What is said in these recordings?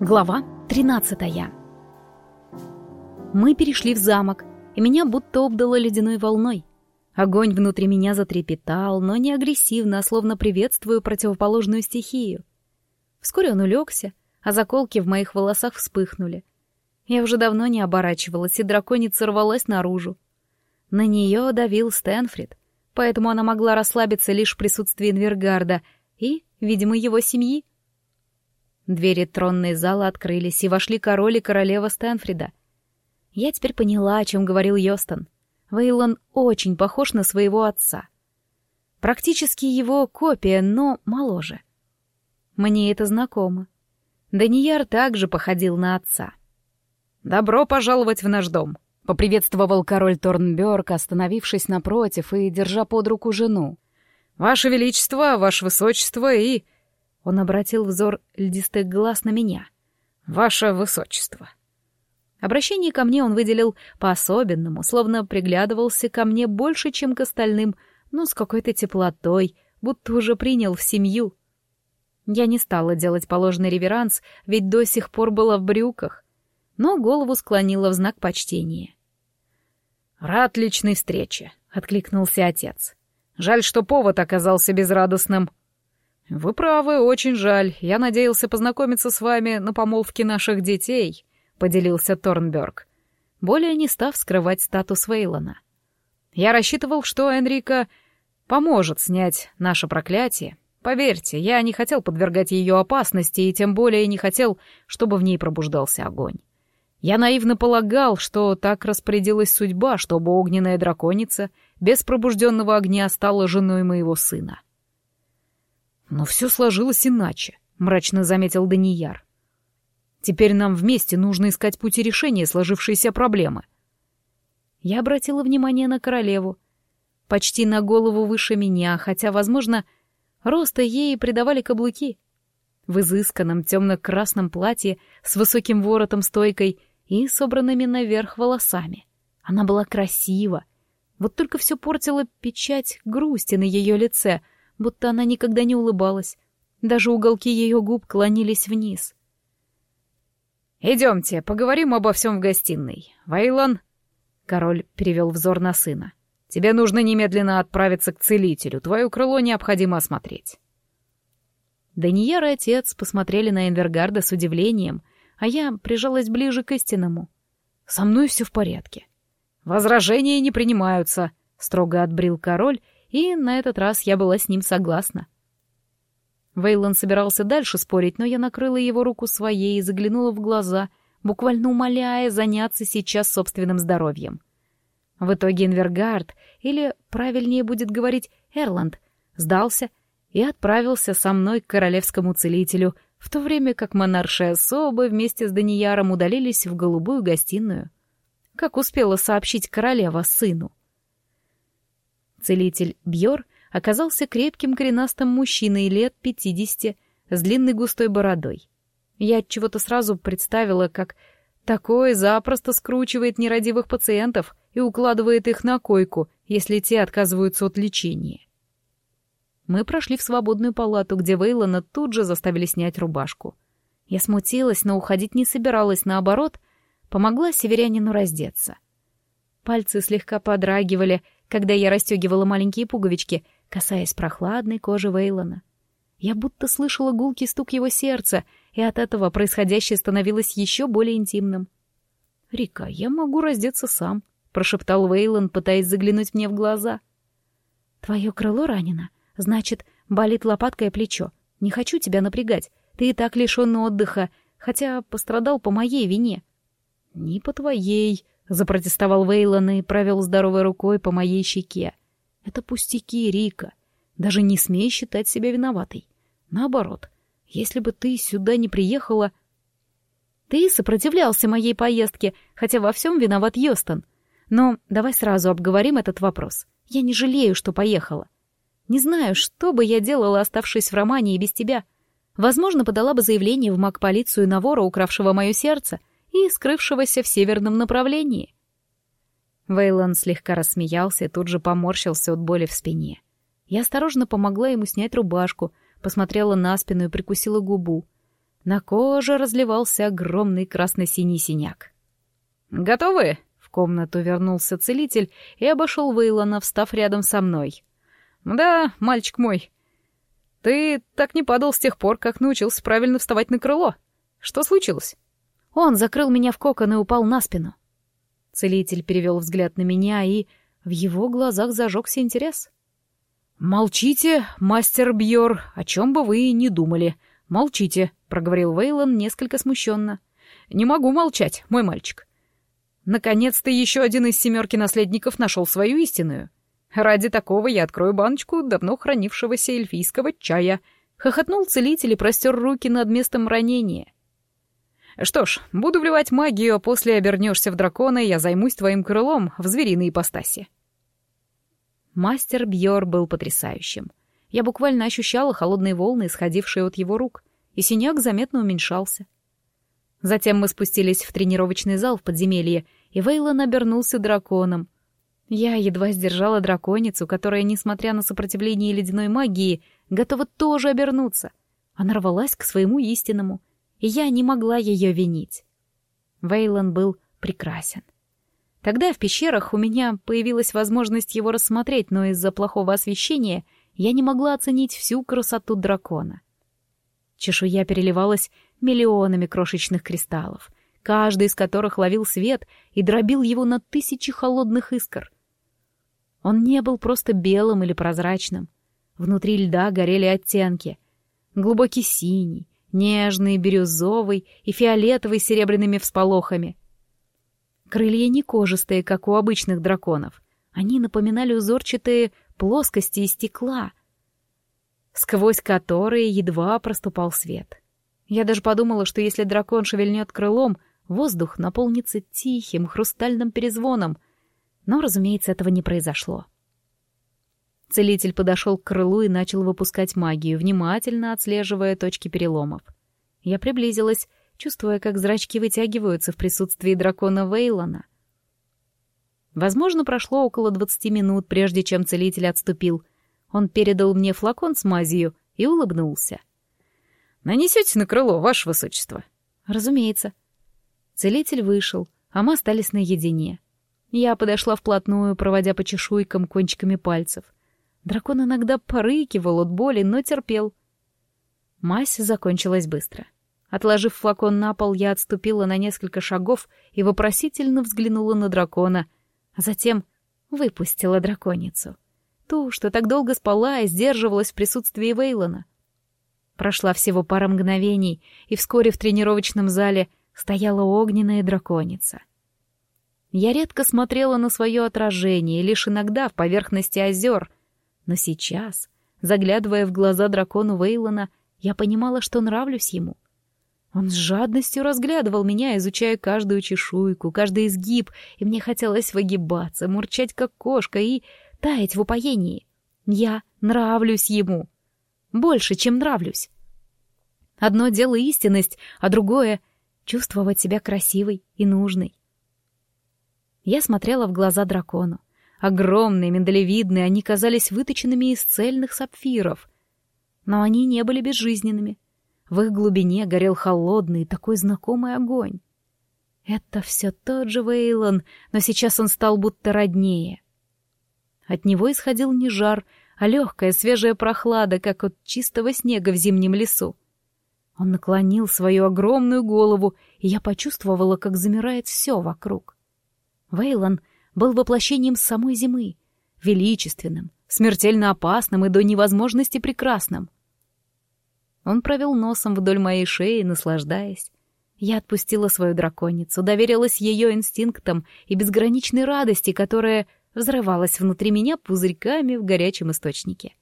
Глава 13 Мы перешли в замок, и меня будто обдало ледяной волной. Огонь внутри меня затрепетал, но не агрессивно, а словно приветствую противоположную стихию. Вскоре он улегся, а заколки в моих волосах вспыхнули. Я уже давно не оборачивалась, и драконица рвалась наружу. На нее давил Стэнфрид, поэтому она могла расслабиться лишь в присутствии Инвергарда и, видимо, его семьи. Двери тронной зала открылись, и вошли король и королева Стэнфрида. Я теперь поняла, о чем говорил Йостон. Вейлон очень похож на своего отца. Практически его копия, но моложе. Мне это знакомо. Данияр также походил на отца. «Добро пожаловать в наш дом», — поприветствовал король Торнберг, остановившись напротив и держа под руку жену. «Ваше Величество, Ваше Высочество и он обратил взор льдистых глаз на меня. «Ваше высочество». Обращение ко мне он выделил по-особенному, словно приглядывался ко мне больше, чем к остальным, но с какой-то теплотой, будто уже принял в семью. Я не стала делать положенный реверанс, ведь до сих пор была в брюках, но голову склонила в знак почтения. «Рад личной встрече», — откликнулся отец. «Жаль, что повод оказался безрадостным». «Вы правы, очень жаль. Я надеялся познакомиться с вами на помолвке наших детей», — поделился Торнберг, более не став скрывать статус Вейлона. «Я рассчитывал, что Энрика поможет снять наше проклятие. Поверьте, я не хотел подвергать ее опасности и тем более не хотел, чтобы в ней пробуждался огонь. Я наивно полагал, что так распорядилась судьба, чтобы огненная драконица без пробужденного огня стала женой моего сына». Но все сложилось иначе, мрачно заметил Данияр. Теперь нам вместе нужно искать пути решения сложившейся проблемы. Я обратила внимание на королеву. Почти на голову выше меня, хотя, возможно, роста ей придавали каблуки. В изысканном темно-красном платье с высоким воротом-стойкой и собранными наверх волосами. Она была красива. Вот только все портила печать грусти на ее лице — будто она никогда не улыбалась. Даже уголки ее губ клонились вниз. «Идемте, поговорим обо всем в гостиной. Вайлан...» Король перевел взор на сына. «Тебе нужно немедленно отправиться к целителю. Твое крыло необходимо осмотреть». Данияр и отец посмотрели на Энвергарда с удивлением, а я прижалась ближе к истинному. «Со мной все в порядке». «Возражения не принимаются», — строго отбрил король и на этот раз я была с ним согласна. Вейлон собирался дальше спорить, но я накрыла его руку своей и заглянула в глаза, буквально умоляя заняться сейчас собственным здоровьем. В итоге Инвергард, или, правильнее будет говорить, Эрланд, сдался и отправился со мной к королевскому целителю, в то время как монарши особы вместе с Данияром удалились в голубую гостиную. Как успела сообщить королева сыну. Целитель Бьор оказался крепким коренастым мужчиной лет пятидесяти с длинной густой бородой. Я от чего-то сразу представила, как такой запросто скручивает нерадивых пациентов и укладывает их на койку, если те отказываются от лечения. Мы прошли в свободную палату, где Вейлона тут же заставили снять рубашку. Я смутилась, но уходить не собиралась, наоборот, помогла северянину раздеться. Пальцы слегка подрагивали, когда я расстегивала маленькие пуговички, касаясь прохладной кожи Вейлона. Я будто слышала гулкий стук его сердца, и от этого происходящее становилось еще более интимным. «Рика, я могу раздеться сам», — прошептал Вейлон, пытаясь заглянуть мне в глаза. «Твое крыло ранено. Значит, болит лопатка и плечо. Не хочу тебя напрягать. Ты и так лишён отдыха, хотя пострадал по моей вине». «Не по твоей», Запротестовал Вейлон и провел здоровой рукой по моей щеке. Это пустяки, Рика. Даже не смей считать себя виноватой. Наоборот, если бы ты сюда не приехала... Ты сопротивлялся моей поездке, хотя во всем виноват Йостон. Но давай сразу обговорим этот вопрос. Я не жалею, что поехала. Не знаю, что бы я делала, оставшись в Романе и без тебя. Возможно, подала бы заявление в маг-полицию на вора, укравшего мое сердце, и скрывшегося в северном направлении. Вейлон слегка рассмеялся и тут же поморщился от боли в спине. Я осторожно помогла ему снять рубашку, посмотрела на спину и прикусила губу. На коже разливался огромный красно-синий синяк. «Готовы?» — в комнату вернулся целитель и обошел Вейлона, встав рядом со мной. «Да, мальчик мой, ты так не падал с тех пор, как научился правильно вставать на крыло. Что случилось?» Он закрыл меня в кокон и упал на спину. Целитель перевел взгляд на меня, и в его глазах зажегся интерес. «Молчите, мастер Бьор, о чем бы вы ни думали. Молчите», — проговорил Вейлон несколько смущенно. «Не могу молчать, мой мальчик. Наконец-то еще один из семерки наследников нашел свою истинную. Ради такого я открою баночку давно хранившегося эльфийского чая». Хохотнул целитель и простер руки над местом ранения. Что ж, буду вливать магию, а после обернешься в дракона, и я займусь твоим крылом в звериной ипостаси. Мастер Бьор был потрясающим. Я буквально ощущала холодные волны, исходившие от его рук, и синяк заметно уменьшался. Затем мы спустились в тренировочный зал в подземелье, и Вейлон обернулся драконом. Я едва сдержала драконицу, которая, несмотря на сопротивление ледяной магии, готова тоже обернуться. Она рвалась к своему истинному — и я не могла ее винить. Вейлон был прекрасен. Тогда в пещерах у меня появилась возможность его рассмотреть, но из-за плохого освещения я не могла оценить всю красоту дракона. Чешуя переливалась миллионами крошечных кристаллов, каждый из которых ловил свет и дробил его на тысячи холодных искр. Он не был просто белым или прозрачным. Внутри льда горели оттенки. Глубокий синий, нежный, бирюзовый и фиолетовый с серебряными всполохами. Крылья не кожистые, как у обычных драконов. Они напоминали узорчатые плоскости из стекла, сквозь которые едва проступал свет. Я даже подумала, что если дракон шевельнет крылом, воздух наполнится тихим хрустальным перезвоном, но, разумеется, этого не произошло. Целитель подошел к крылу и начал выпускать магию, внимательно отслеживая точки переломов. Я приблизилась, чувствуя, как зрачки вытягиваются в присутствии дракона Вейлона. Возможно, прошло около двадцати минут, прежде чем целитель отступил. Он передал мне флакон с мазью и улыбнулся. «Нанесете на крыло, ваше высочество?» «Разумеется». Целитель вышел, а мы остались наедине. Я подошла вплотную, проводя по чешуйкам кончиками пальцев — Дракон иногда порыкивал от боли, но терпел. Мазь закончилась быстро. Отложив флакон на пол, я отступила на несколько шагов и вопросительно взглянула на дракона, а затем выпустила драконицу. Ту, что так долго спала и сдерживалась в присутствии Вейлона. Прошла всего пара мгновений, и вскоре в тренировочном зале стояла огненная драконица. Я редко смотрела на свое отражение, лишь иногда в поверхности озер — но сейчас, заглядывая в глаза дракону Вейлона, я понимала, что нравлюсь ему. Он с жадностью разглядывал меня, изучая каждую чешуйку, каждый изгиб, и мне хотелось выгибаться, мурчать как кошка и таять в упоении. Я нравлюсь ему. Больше, чем нравлюсь. Одно дело истинность, а другое — чувствовать себя красивой и нужной. Я смотрела в глаза дракону. Огромные, миндалевидные, они казались выточенными из цельных сапфиров. Но они не были безжизненными. В их глубине горел холодный, такой знакомый огонь. Это все тот же Вейлон, но сейчас он стал будто роднее. От него исходил не жар, а легкая свежая прохлада, как от чистого снега в зимнем лесу. Он наклонил свою огромную голову, и я почувствовала, как замирает все вокруг. Вейлон был воплощением самой зимы, величественным, смертельно опасным и до невозможности прекрасным. Он провел носом вдоль моей шеи, наслаждаясь. Я отпустила свою драконицу, доверилась ее инстинктам и безграничной радости, которая взрывалась внутри меня пузырьками в горячем источнике.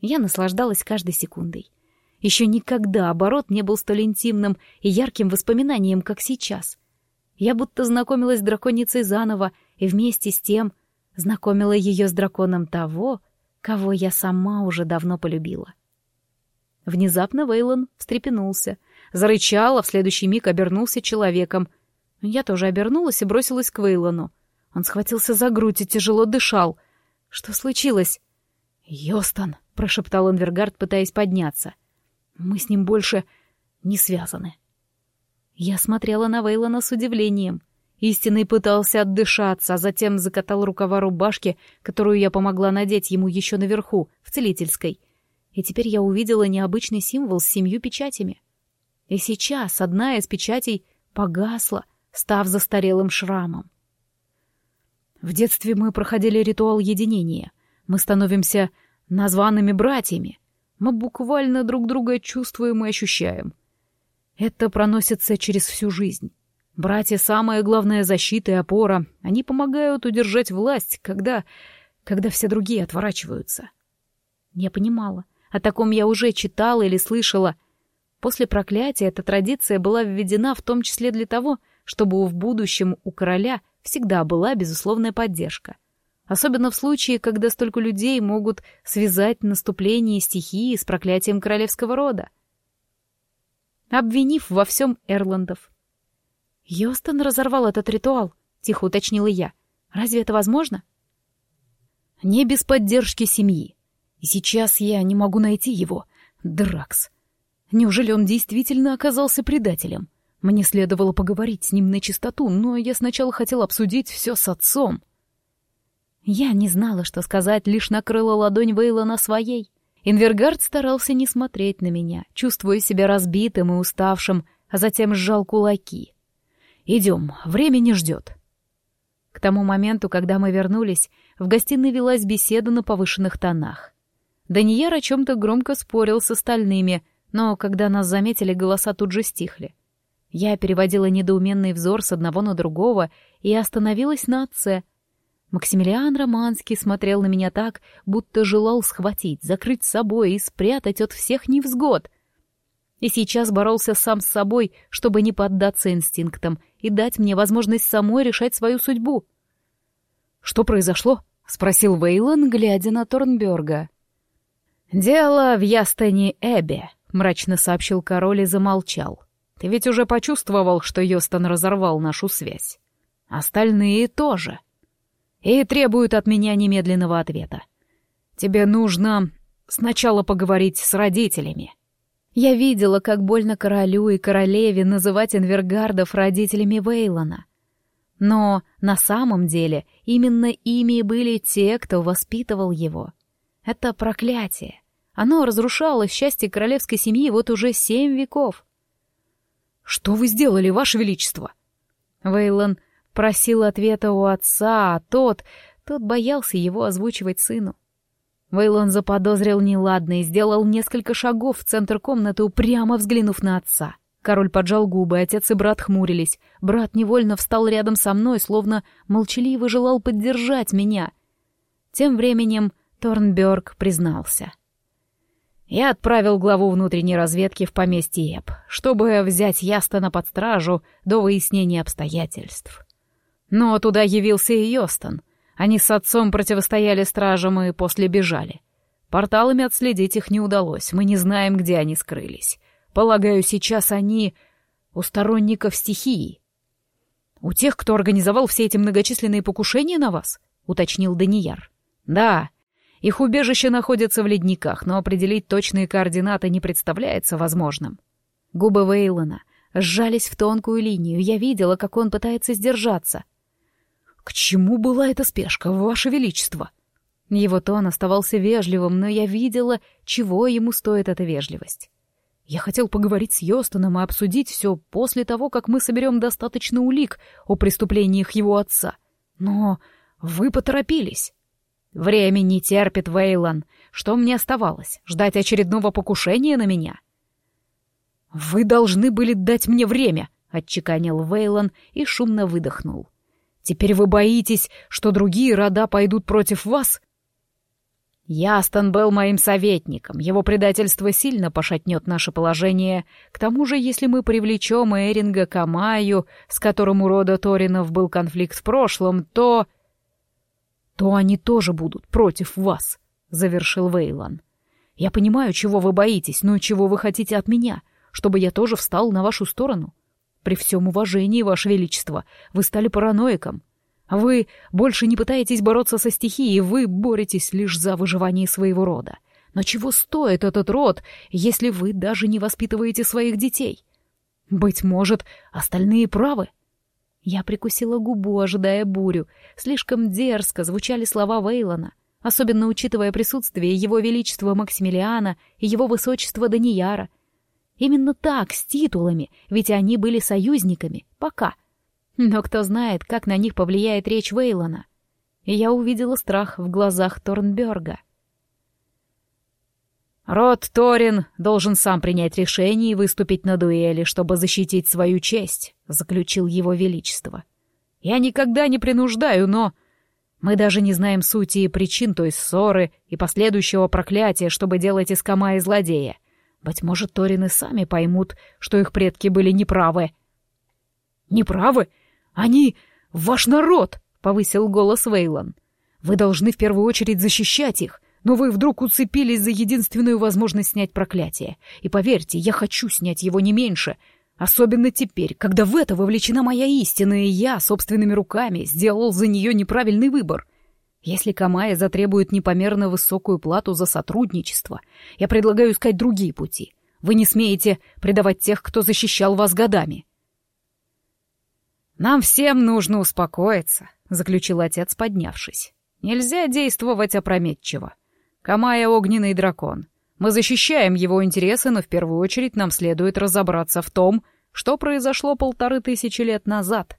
Я наслаждалась каждой секундой. Еще никогда оборот не был столь интимным и ярким воспоминанием, как сейчас — я будто знакомилась с драконицей заново и вместе с тем знакомила ее с драконом того, кого я сама уже давно полюбила. Внезапно Вейлон встрепенулся, зарычал, а в следующий миг обернулся человеком. Я тоже обернулась и бросилась к Вейлону. Он схватился за грудь и тяжело дышал. Что случилось? «Йостон», — прошептал Энвергард, пытаясь подняться. «Мы с ним больше не связаны. Я смотрела на Вейлона с удивлением. Истинный пытался отдышаться, а затем закатал рукава рубашки, которую я помогла надеть ему еще наверху, в целительской. И теперь я увидела необычный символ с семью печатями. И сейчас одна из печатей погасла, став застарелым шрамом. В детстве мы проходили ритуал единения. Мы становимся названными братьями. Мы буквально друг друга чувствуем и ощущаем. Это проносится через всю жизнь. Братья — самая главная защита и опора. Они помогают удержать власть, когда... когда все другие отворачиваются. Я понимала. О таком я уже читала или слышала. После проклятия эта традиция была введена в том числе для того, чтобы в будущем у короля всегда была безусловная поддержка. Особенно в случае, когда столько людей могут связать наступление стихии с проклятием королевского рода. Обвинив во всем Эрландов. «Йостон разорвал этот ритуал», — тихо уточнила я. «Разве это возможно?» «Не без поддержки семьи. И сейчас я не могу найти его, Дракс. Неужели он действительно оказался предателем?» Мне следовало поговорить с ним на чистоту, но я сначала хотел обсудить все с отцом. Я не знала, что сказать, лишь накрыла ладонь Вейла на своей. Инвергард старался не смотреть на меня, чувствуя себя разбитым и уставшим, а затем сжал кулаки. «Идем, время не ждет». К тому моменту, когда мы вернулись, в гостиной велась беседа на повышенных тонах. Данияр о чем-то громко спорил с остальными, но когда нас заметили, голоса тут же стихли. Я переводила недоуменный взор с одного на другого и остановилась на отце. Максимилиан Романский смотрел на меня так, будто желал схватить, закрыть собой и спрятать от всех невзгод. И сейчас боролся сам с собой, чтобы не поддаться инстинктам и дать мне возможность самой решать свою судьбу. «Что произошло?» — спросил Вейлон, глядя на Торнберга. «Дело в Ястене Эбе», — мрачно сообщил король и замолчал. Ты ведь уже почувствовал, что Йостон разорвал нашу связь. Остальные тоже. И требуют от меня немедленного ответа. Тебе нужно сначала поговорить с родителями. Я видела, как больно королю и королеве называть инвергардов родителями Вейлона. Но на самом деле именно ими были те, кто воспитывал его. Это проклятие. Оно разрушало счастье королевской семьи вот уже семь веков. «Что вы сделали, Ваше Величество?» Вейлон просил ответа у отца, а тот... Тот боялся его озвучивать сыну. Вейлон заподозрил неладное и сделал несколько шагов в центр комнаты, упрямо взглянув на отца. Король поджал губы, отец и брат хмурились. Брат невольно встал рядом со мной, словно молчаливо желал поддержать меня. Тем временем Торнберг признался. Я отправил главу внутренней разведки в поместье Эб, чтобы взять Ястона под стражу до выяснения обстоятельств. Но туда явился и Йостон. Они с отцом противостояли стражам и после бежали. Порталами отследить их не удалось, мы не знаем, где они скрылись. Полагаю, сейчас они у сторонников стихии. «У тех, кто организовал все эти многочисленные покушения на вас?» — уточнил Данияр. «Да, их убежище находится в ледниках, но определить точные координаты не представляется возможным. Губы Вейлона сжались в тонкую линию, я видела, как он пытается сдержаться. «К чему была эта спешка, Ваше Величество?» Его тон оставался вежливым, но я видела, чего ему стоит эта вежливость. Я хотел поговорить с Йостоном и обсудить все после того, как мы соберем достаточно улик о преступлениях его отца. Но вы поторопились. Время не терпит, Вейлон. Что мне оставалось? Ждать очередного покушения на меня? Вы должны были дать мне время, отчеканил Вейлон и шумно выдохнул. Теперь вы боитесь, что другие рода пойдут против вас? Ястон был моим советником. Его предательство сильно пошатнет наше положение. К тому же, если мы привлечем Эринга Камаю, с которым у рода Торинов был конфликт в прошлом, то то они тоже будут против вас», — завершил Вейлан. «Я понимаю, чего вы боитесь, но чего вы хотите от меня, чтобы я тоже встал на вашу сторону. При всем уважении, Ваше Величество, вы стали параноиком. Вы больше не пытаетесь бороться со стихией, вы боретесь лишь за выживание своего рода. Но чего стоит этот род, если вы даже не воспитываете своих детей? Быть может, остальные правы? Я прикусила губу, ожидая бурю. Слишком дерзко звучали слова Вейлона, особенно учитывая присутствие его величества Максимилиана и его высочества Данияра. Именно так, с титулами, ведь они были союзниками, пока. Но кто знает, как на них повлияет речь Вейлона. И я увидела страх в глазах Торнберга. Род Торин должен сам принять решение и выступить на дуэли, чтобы защитить свою честь, заключил его величество. Я никогда не принуждаю, но мы даже не знаем сути и причин той ссоры и последующего проклятия, чтобы делать из Кама и злодея. Быть может, Торины сами поймут, что их предки были неправы. Неправы? Они ваш народ, повысил голос Вейлон. Вы должны в первую очередь защищать их но вы вдруг уцепились за единственную возможность снять проклятие. И поверьте, я хочу снять его не меньше. Особенно теперь, когда в это вовлечена моя истина, и я собственными руками сделал за нее неправильный выбор. Если Камая затребует непомерно высокую плату за сотрудничество, я предлагаю искать другие пути. Вы не смеете предавать тех, кто защищал вас годами. «Нам всем нужно успокоиться», — заключил отец, поднявшись. «Нельзя действовать опрометчиво. Камая — огненный дракон. Мы защищаем его интересы, но в первую очередь нам следует разобраться в том, что произошло полторы тысячи лет назад.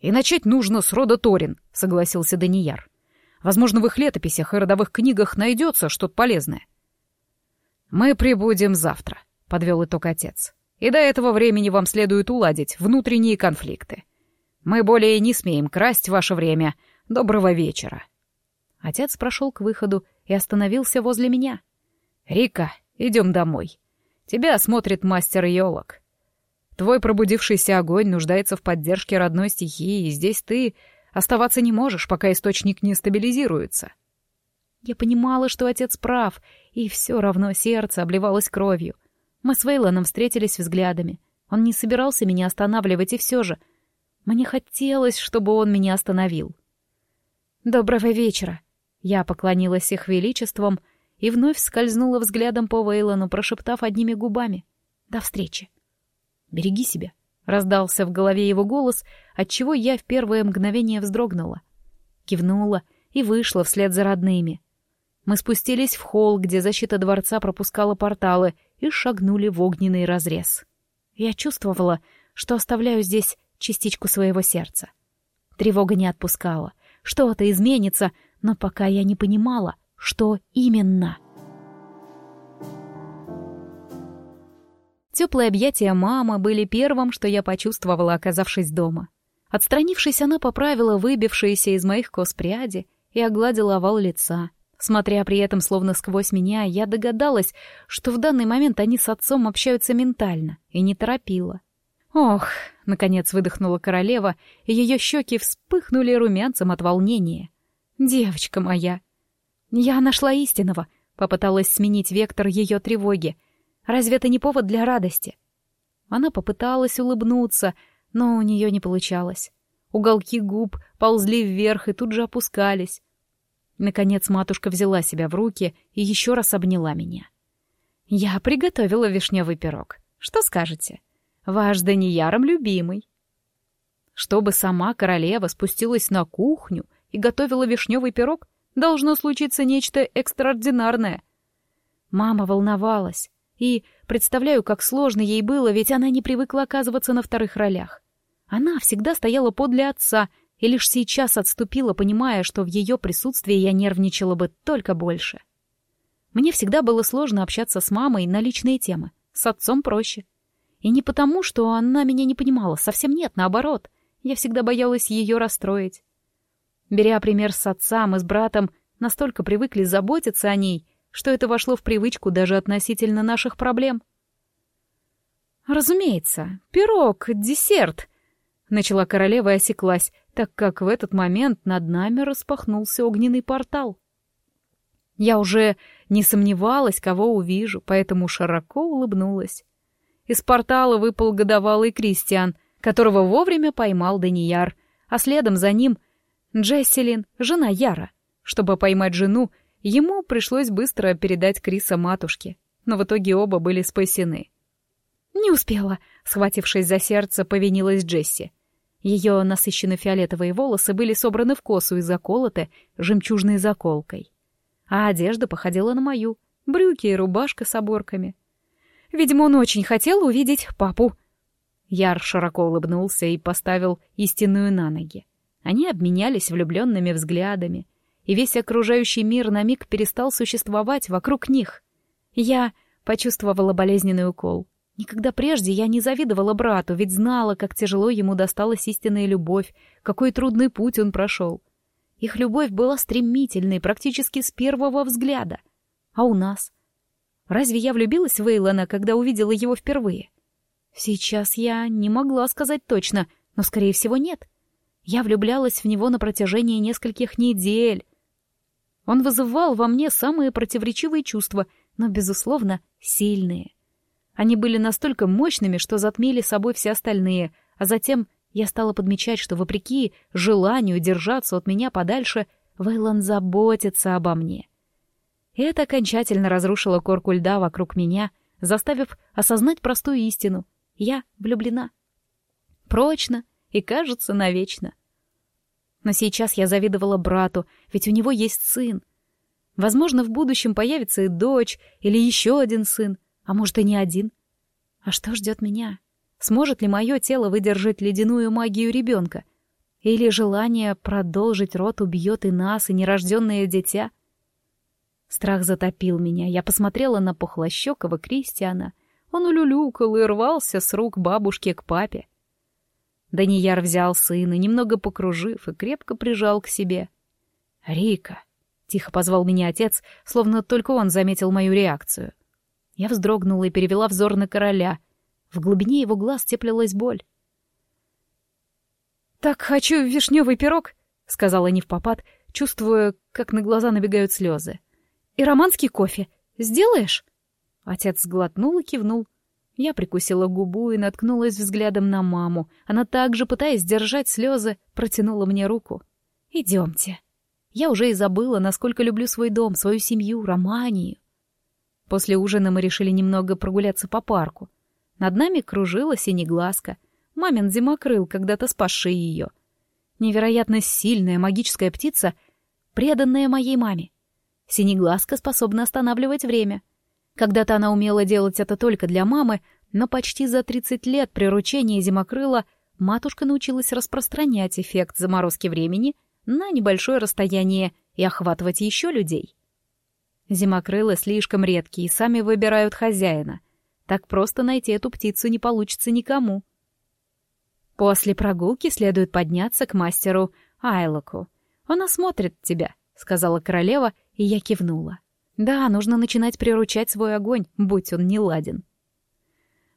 «И начать нужно с рода Торин», — согласился Данияр. «Возможно, в их летописях и родовых книгах найдется что-то полезное». «Мы прибудем завтра», — подвел итог отец. «И до этого времени вам следует уладить внутренние конфликты. Мы более не смеем красть ваше время. Доброго вечера». Отец прошел к выходу и остановился возле меня. «Рика, идем домой. Тебя осмотрит мастер Йолок. Твой пробудившийся огонь нуждается в поддержке родной стихии, и здесь ты оставаться не можешь, пока источник не стабилизируется». Я понимала, что отец прав, и все равно сердце обливалось кровью. Мы с Вейлоном встретились взглядами. Он не собирался меня останавливать, и все же... Мне хотелось, чтобы он меня остановил. «Доброго вечера», я поклонилась их величеством и вновь скользнула взглядом по Вейлону, прошептав одними губами. «До встречи!» «Береги себя!» — раздался в голове его голос, отчего я в первое мгновение вздрогнула. Кивнула и вышла вслед за родными. Мы спустились в холл, где защита дворца пропускала порталы, и шагнули в огненный разрез. Я чувствовала, что оставляю здесь частичку своего сердца. Тревога не отпускала. Что-то изменится — но пока я не понимала, что именно. Теплые объятия мамы были первым, что я почувствовала, оказавшись дома. Отстранившись, она поправила выбившиеся из моих кос пряди и огладила овал лица. Смотря при этом словно сквозь меня, я догадалась, что в данный момент они с отцом общаются ментально, и не торопила. «Ох!» — наконец выдохнула королева, и ее щеки вспыхнули румянцем от волнения. «Девочка моя!» «Я нашла истинного», — попыталась сменить вектор ее тревоги. «Разве это не повод для радости?» Она попыталась улыбнуться, но у нее не получалось. Уголки губ ползли вверх и тут же опускались. Наконец матушка взяла себя в руки и еще раз обняла меня. «Я приготовила вишневый пирог. Что скажете? Ваш Данияром любимый». Чтобы сама королева спустилась на кухню — и готовила вишневый пирог, должно случиться нечто экстраординарное. Мама волновалась, и представляю, как сложно ей было, ведь она не привыкла оказываться на вторых ролях. Она всегда стояла подле отца и лишь сейчас отступила, понимая, что в ее присутствии я нервничала бы только больше. Мне всегда было сложно общаться с мамой на личные темы, с отцом проще. И не потому, что она меня не понимала, совсем нет, наоборот. Я всегда боялась ее расстроить. Беря пример с отца, мы с братом настолько привыкли заботиться о ней, что это вошло в привычку даже относительно наших проблем. «Разумеется, пирог, десерт», — начала королева и осеклась, так как в этот момент над нами распахнулся огненный портал. Я уже не сомневалась, кого увижу, поэтому широко улыбнулась. Из портала выпал годовалый Кристиан, которого вовремя поймал Данияр, а следом за ним Джесселин, жена Яра. Чтобы поймать жену, ему пришлось быстро передать Криса матушке, но в итоге оба были спасены. «Не успела», — схватившись за сердце, повинилась Джесси. Ее насыщенно-фиолетовые волосы были собраны в косу и заколоты жемчужной заколкой. А одежда походила на мою, брюки и рубашка с оборками. Видимо, он очень хотел увидеть папу. Яр широко улыбнулся и поставил истинную на ноги. Они обменялись влюбленными взглядами, и весь окружающий мир на миг перестал существовать вокруг них. Я почувствовала болезненный укол. Никогда прежде я не завидовала брату, ведь знала, как тяжело ему досталась истинная любовь, какой трудный путь он прошел. Их любовь была стремительной практически с первого взгляда. А у нас? Разве я влюбилась в Эйлона, когда увидела его впервые? Сейчас я не могла сказать точно, но, скорее всего, нет. Я влюблялась в него на протяжении нескольких недель. Он вызывал во мне самые противоречивые чувства, но, безусловно, сильные. Они были настолько мощными, что затмили собой все остальные, а затем я стала подмечать, что, вопреки желанию держаться от меня подальше, Вейлон заботится обо мне. Это окончательно разрушило корку льда вокруг меня, заставив осознать простую истину. Я влюблена. Прочно и, кажется, навечно. Но сейчас я завидовала брату, ведь у него есть сын. Возможно, в будущем появится и дочь, или еще один сын — а может, и не один? А что ждет меня? Сможет ли мое тело выдержать ледяную магию ребенка? Или желание продолжить род убьет и нас, и нерожденное дитя? Страх затопил меня. Я посмотрела на пухлощекого Кристиана. Он улюлюкал и рвался с рук бабушки к папе. Данияр взял сына, немного покружив, и крепко прижал к себе. «Рика!» — тихо позвал меня отец, словно только он заметил мою реакцию. Я вздрогнула и перевела взор на короля. В глубине его глаз теплилась боль. «Так хочу вишневый пирог», — сказала не в попад, чувствуя, как на глаза набегают слезы. «И романский кофе. Сделаешь?» Отец сглотнул и кивнул. Я прикусила губу и наткнулась взглядом на маму. Она также, пытаясь сдержать слезы, протянула мне руку. «Идемте». Я уже и забыла, насколько люблю свой дом, свою семью, Романию. После ужина мы решили немного прогуляться по парку. Над нами кружила синеглазка, мамин зимокрыл, когда-то спасший ее. Невероятно сильная магическая птица, преданная моей маме. Синеглазка способна останавливать время. Когда-то она умела делать это только для мамы, но почти за 30 лет приручения зимокрыла матушка научилась распространять эффект заморозки времени на небольшое расстояние и охватывать еще людей. Зимокрылы слишком редкие и сами выбирают хозяина. Так просто найти эту птицу не получится никому. После прогулки следует подняться к мастеру Айлоку. Он осмотрит тебя, — сказала королева, и я кивнула. Да, нужно начинать приручать свой огонь, будь он не ладен.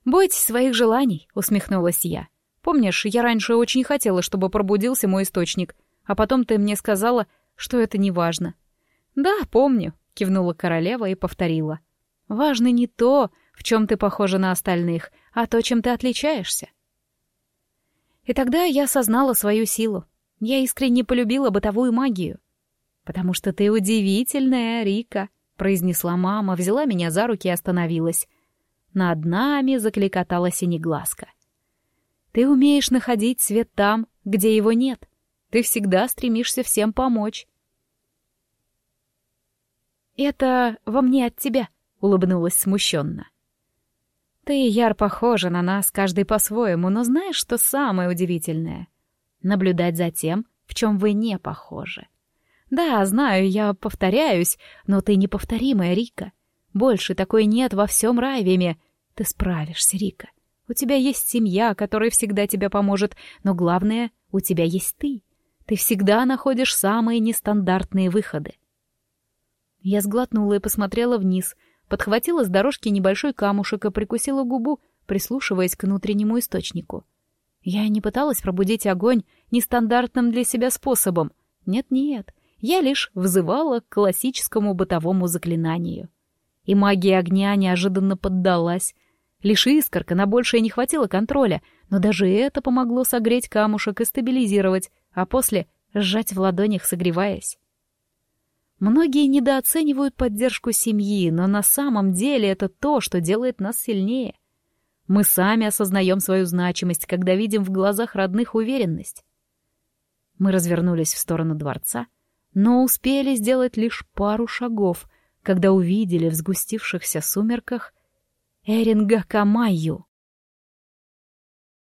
«Бойтесь своих желаний», — усмехнулась я. «Помнишь, я раньше очень хотела, чтобы пробудился мой источник, а потом ты мне сказала, что это не важно». «Да, помню», — кивнула королева и повторила. «Важно не то, в чем ты похожа на остальных, а то, чем ты отличаешься». И тогда я осознала свою силу. Я искренне полюбила бытовую магию. «Потому что ты удивительная, Рика», — произнесла мама, взяла меня за руки и остановилась. Над нами закликотала синеглазка. «Ты умеешь находить свет там, где его нет. Ты всегда стремишься всем помочь. «Это во мне от тебя», — улыбнулась смущенно. «Ты, Яр, похожа на нас, каждый по-своему, но знаешь, что самое удивительное? Наблюдать за тем, в чем вы не похожи. Да, знаю, я повторяюсь, но ты неповторимая, Рика. Больше такой нет во всем Райвиме. Ты справишься, Рика. У тебя есть семья, которая всегда тебе поможет, но главное, у тебя есть ты. Ты всегда находишь самые нестандартные выходы. Я сглотнула и посмотрела вниз, подхватила с дорожки небольшой камушек и прикусила губу, прислушиваясь к внутреннему источнику. Я не пыталась пробудить огонь нестандартным для себя способом. Нет-нет, я лишь взывала к классическому бытовому заклинанию. И магия огня неожиданно поддалась. Лишь искорка на большее не хватило контроля, но даже это помогло согреть камушек и стабилизировать, а после сжать в ладонях, согреваясь. Многие недооценивают поддержку семьи, но на самом деле это то, что делает нас сильнее. Мы сами осознаем свою значимость, когда видим в глазах родных уверенность. Мы развернулись в сторону дворца — но успели сделать лишь пару шагов, когда увидели в сгустившихся сумерках Эринга Камайю.